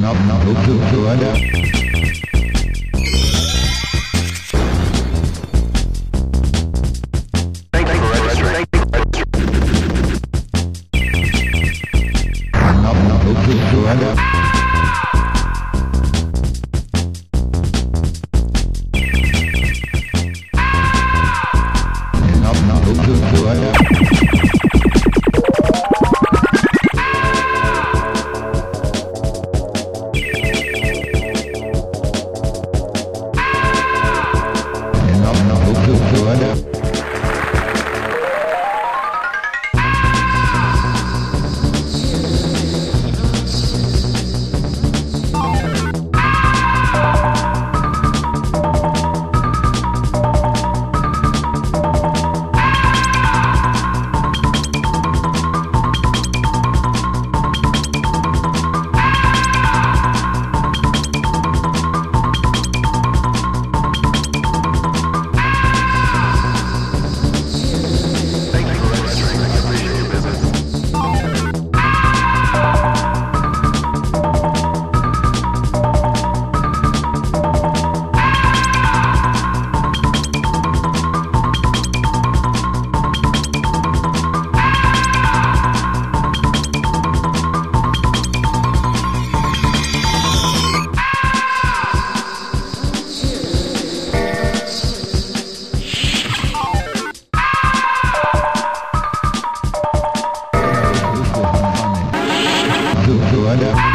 Not, not, not, not, whatever.